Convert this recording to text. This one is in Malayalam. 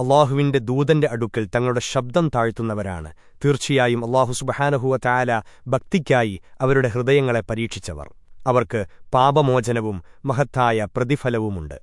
അള്ളാഹുവിന്റെ ദൂതന്റെ അടുക്കൽ തങ്ങളുടെ ശബ്ദം താഴ്ത്തുന്നവരാണ്. തീർച്ചയായും അള്ളാഹു സുബഹാനഹുവ തായാല ഭക്തിക്കായി അവരുടെ ഹൃദയങ്ങളെ പരീക്ഷിച്ചവർ. അവർക്ക് പാപമോചനവും മഹത്തായ പ്രതിഫലവുമുണ്ട്.